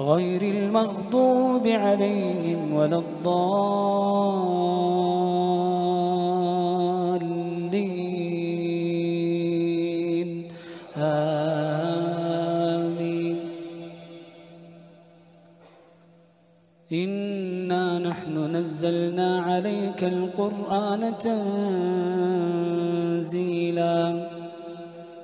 غير المغضوب عليهم ولا الضالين. آمين. إنا نحن نزلنا عليك القرآن تنزيلا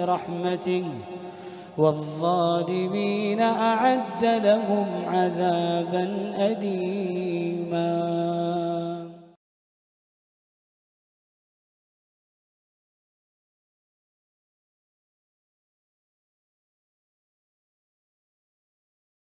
في رحمته والظالمين أعد لهم عذابا أليما.